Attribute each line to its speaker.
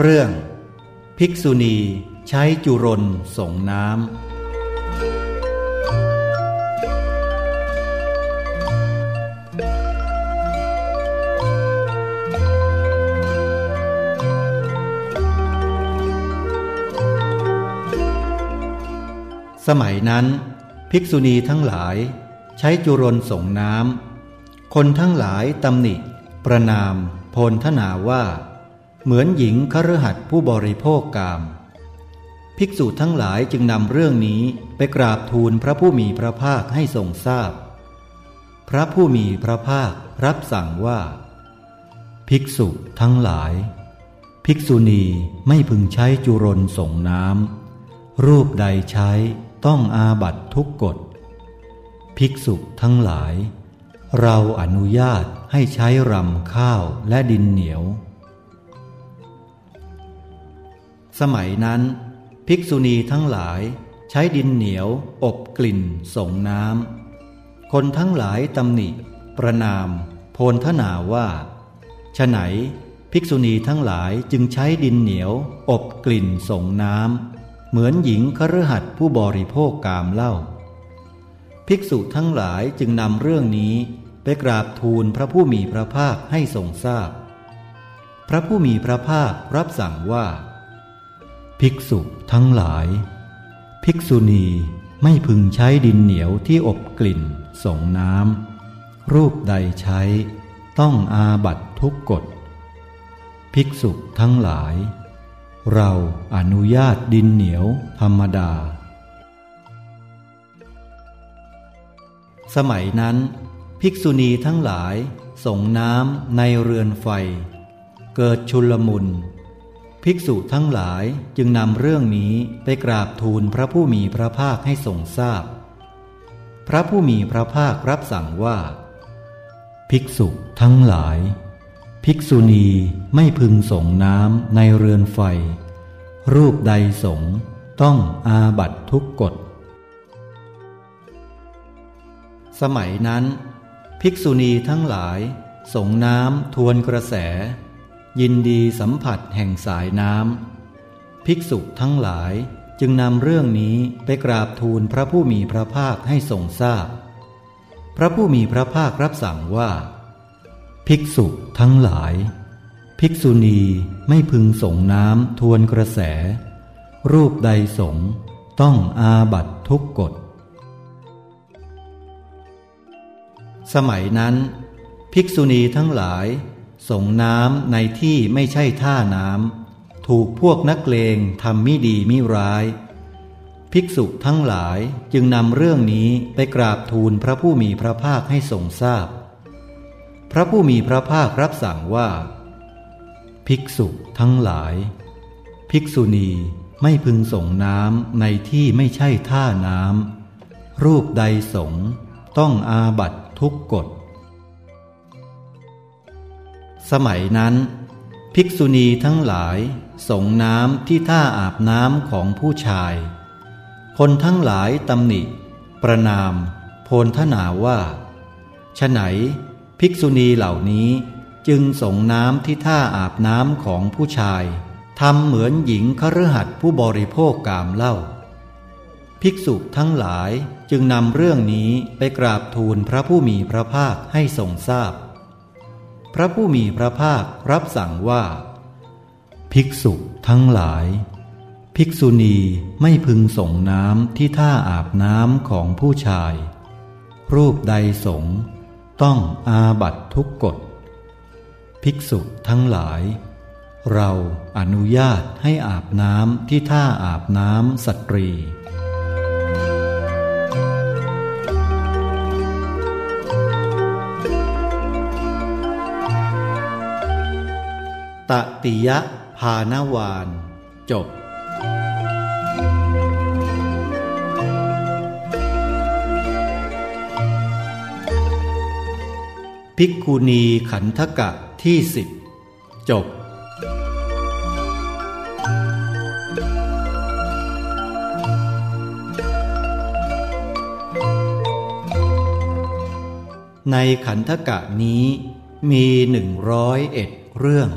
Speaker 1: เรื่อง ภิกษุณีใช้จุรนส่งน้ำ สมัยนั้น ภิกษุณีทั้งหลาย ใช้จุรนส่งน้ำคนทั้งหลายตำหนิ ประนาม โพลทนาว่า เหมือนหญิงคฤหัสถ์ผู้บริโภคกาม ภิกษุทั้งหลายจึงนำเรื่องนี้ไปกราบทูลพระผู้มีพระภาคให้ทรงทราบพพระผู้มีพระภาครับสั่งว่า ภิกษุทั้งหลาย ภิกษุณีไม่พึงใช้จุรนส่งน้ำรูปใดใช้ต้องอาบัตทุกกฎ ภิกษุทั้งหลาย เราอนุญาตให้ใช้รำข้าวและดินเหนียว สมัยนั้น ภิกษุณีทั้งหลายใช้ดินเหนียว อบกลิ่นส่งน้ำคนทั้งหลายตำหนิ ประนาม โพลทนาว่าฉไหน ภิกษุณีทั้งหลายจึงใช้ดินเหนียว อบกลิ่นส่งน้ำเหมือนหญิงคฤหัสถ์ผู้บริโภคกามเล่า ภิกษุทั้งหลายจึงนำเรื่องนี้ไปกราบทูลพระผู้มีพระภาคให้ทรงทราบพพระผู้มีพระภาครับสั่งว่า ภิกษุทั้งหลาย ภิกษุณีไม่พึงใช้ดินเหนียวที่อบกลิ่นส่งน้ำ รูปใดใช้ ต้องอาบัตทุกกฎ ภิกษุทั้งหลาย เราอนุญาตดินเหนียวธรรมดา สมัยนั้น ภิกษุณีทั้งหลายส่งน้ำในเรือนไฟ เกิดชุลมุน ภิกษุทั้งหลายจึงนำเรื่องนี้ไปกราบทูลพระผู้มีพระภาคให้ทรงทราบพพระผู้มีพระภาครับสั่งว่า ภิกษุทั้งหลาย ภิกษุณีไม่พึงส่งน้ำในเรือนไฟ รูปใดสงต้องอาบัตทุกกฎ สมัยนั้น ภิกษุณีทั้งหลายส่งน้ำทวนกระแส ยินดีสัมผัสแห่งสายน้ำภิกษุทั้งหลายจึงนำเรื่องนี้ไปกราบทูลพระผู้มีพระภาคให้ทรงทราบพพระผู้มีพระภาครับสั่งว่า ภิกษุทั้งหลาย ภิกษุณีไม่พึงส่งน้ำทวนกระแส รูปใดสงต้องอาบัตทุกกฎ สมัยนั้น ภิกษุณีทั้งหลาย ส่งน้ำในที่ไม่ใช่ท่าน้ำถูกพวกนักเลงทำมิดีมิร้าย ภิกษุทั้งหลายจึงนำเรื่องนี้ไปกราบทูลพระผู้มีพระภาคให้ทรงทราบพพระผู้มีพระภาครับสั่งว่า ภิกษุทั้งหลาย ภิกษุณีไม่พึงส่งน้ำในที่ไม่ใช่ท่าน้ำรูปใดสงต้องอาบัตทุกกฎ สมัยนั้น ภิกษุณีทั้งหลายส่งน้ำที่ท่าอาบน้ำของผู้ชาย คนทั้งหลายตำหนิ ประนาม โพลทนาว่าฉไหน ภิกษุณีเหล่านี้จึงส่งน้ำที่ท่าอาบน้ำของผู้ชายทำเหมือนหญิงคฤหัสถ์ผู้บริโภคกามเล่าภิกษุทั้งหลายจึงนำเรื่องนี้ไปกราบทูลพระผู้มีพระภาคให้ทรงทราบ พระผู้มีพระภาครับสั่งว่า ภิกษุทั้งหลาย ภิกษุณีไม่พึงส่งน้ำที่ท่าอาบน้ำของผู้ชาย รูปใดสงต้องอาบัตทุกกฎ ภิกษุทั้งหลาย เราอนุญาตให้อาบน้ำที่ท่าอาบน้ำสตรี ตติยะภานวาน จบ ภิกขุณีขันธกะที่สิบจบในขันธกะนี้มีหนึ่งร้อยเอ็ดเรื่อง